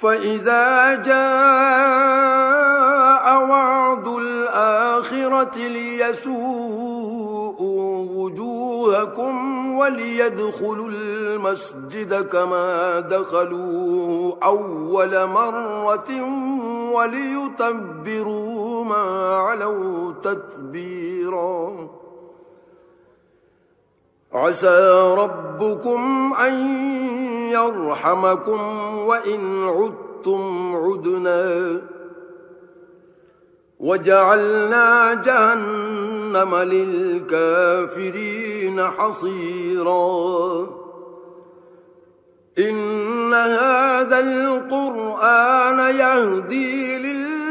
فإذا جاء وعد الآخرة ليسوء وجوهكم وليدخلوا المسجد كما دخلوا أول مرة وليتبروا ما علوا تتبيراً عسى ربكم أن يرحمكم وإن عدتم عدنا وجعلنا جهنم للكافرين حصيرا إن هذا القرآن يهدي للكافرين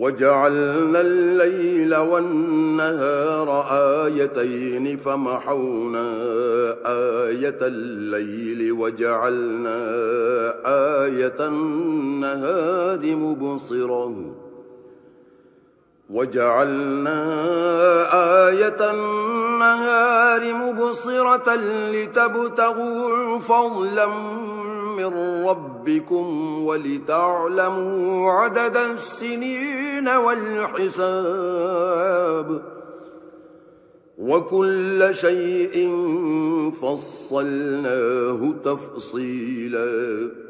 وجعلنا الليل والنهار آيتين فمحونا آية الليل وجعلنا آية النهار مبصرا وجعلنا آية النهار مبصرة لتبتغوا فضلا من ربكم ولتعلموا عدد السنين والحساب وكل شيء فصلناه تفصيلاً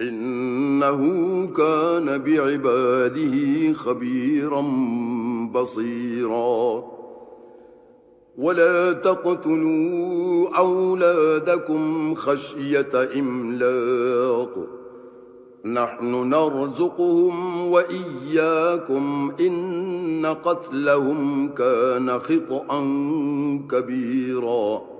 إنه كان بعباده خبيرا بصيرا. ولا تقتلوا أولادكم خشية إملاق. نحن نرزقهم وإياكم إن قتلهم كان خطأا كبيرا.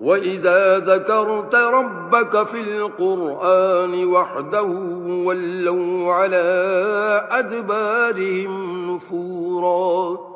وَإِذَا ذَكَرْتَ رَبَّكَ فِي الْقُرْآنِ وَحْدَهُ وَلَّوْا عَلَىٰ أَدْبَارِهِمْ نُفُورًا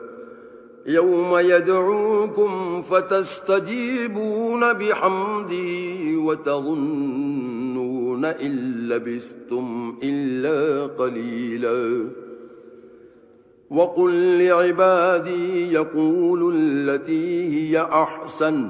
يوم يدعوكم فتستجيبون بحمده وتظنون إن لبثتم إلا قليلا. وقل لعبادي يقول التي هي أحسن.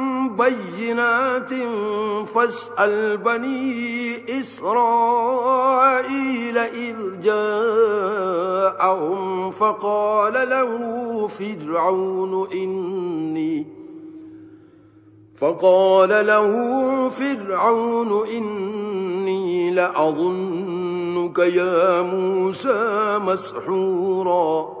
بينات فاسأل بني إسرائيل إذ جاءهم فقال له فرعون إني فقال له فرعون إني لأظنك يا موسى مسحورا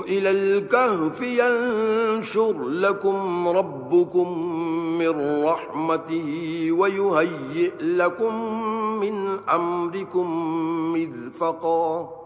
إلى الكهف ينشر لكم ربكم من رحمته ويهيئ لكم من أمركم مذفقاً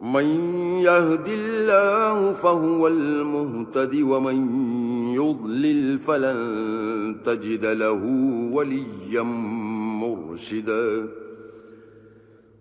من يهد الله فهو المهتد ومن يضلل فلن تجد له وليا مرشدا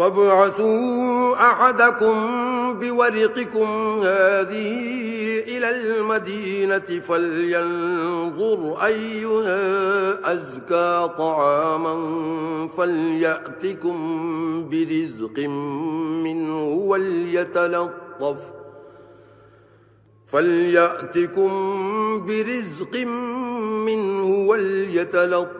فابعثوا أحدكم بورقكم هذه إلى المدينة فلينظر أيها أزكى طعاما فليأتكم برزق منه وليتلطف فليأتكم برزق منه وليتلطف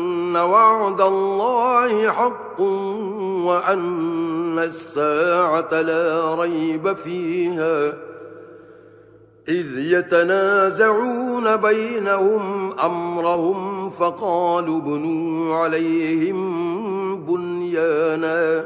أن وعد الله حق وأن الساعة لا ريب فيها إذ يتنازعون بينهم أمرهم فقالوا بنوا عليهم بنيانا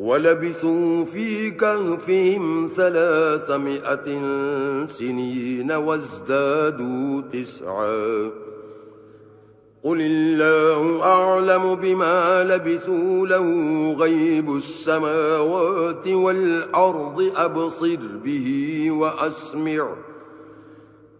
ولبثوا في كهفهم ثلاثمائة سنين وازدادوا تسعا. قل الله أعلم بما لبثوا له غيب السماوات والأرض أبصر به وأسمعه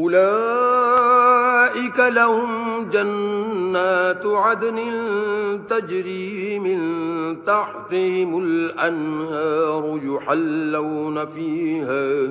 أولئك لهم جنات عدن تجري من تحتهم الأنهار يحلون فيها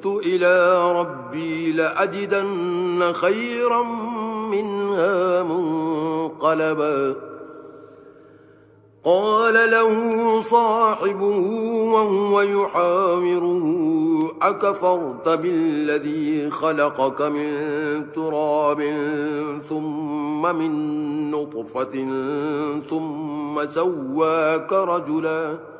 عدت إلى ربي لأجدن خيرا منها منقلبا. قال له صاحبه وهو يحامره أكفرت بالذي خلقك من تراب ثم من نطفة ثم سواك رجلاً.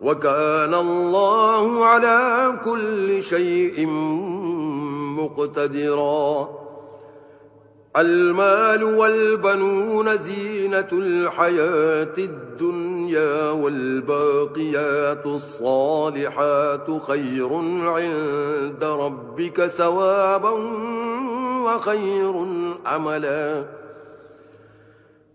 وكان الله على كل شيء مقتدرا. المال والبنون زينة الحياة الدنيا والباقيات الصالحات خير عند ربك ثوابا وخير أَمَلًا.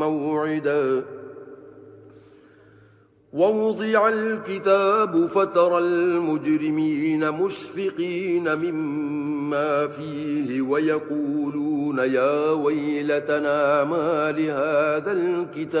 موعدا. ووضع الكتاب فترى المجرمين مشفقين مما فيه ويقولون يا ويلتنا ما لهذا الكتاب.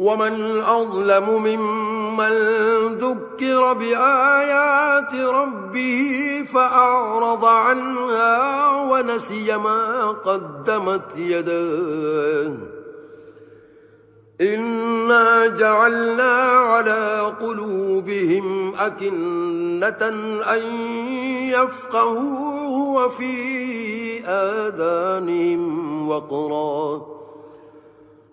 ومن أظلم ممن ذكر بآيات ربه فأعرض عنها ونسي ما قدمت يداه إنا جعلنا على قلوبهم أكنة أن يفقهوا وفي آذانهم وقراه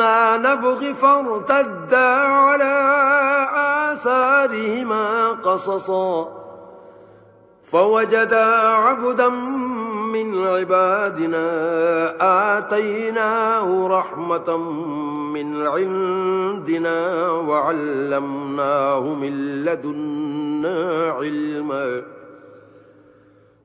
لا نبغي فارتدا على آثارهما قصصا. فوجدا عبدا من عبادنا آتيناه رحمة من عندنا وعلمناه من لدنا علماً.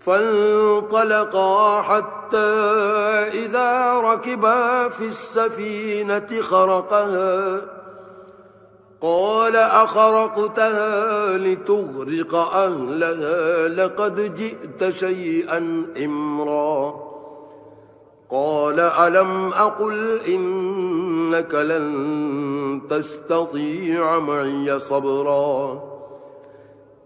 فانطلقا حتى إذا ركبا في السفينة خرقها. قال أخرقتها لتغرق أهلها. لقد جئت شيئا إمرا. قال ألم أقل إنك لن تستطيع معي صبرا.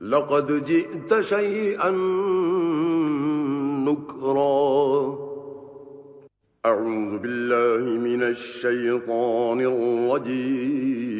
لقد جئت شيئا نكرا. أعوذ بالله من الشيطان الرجيم.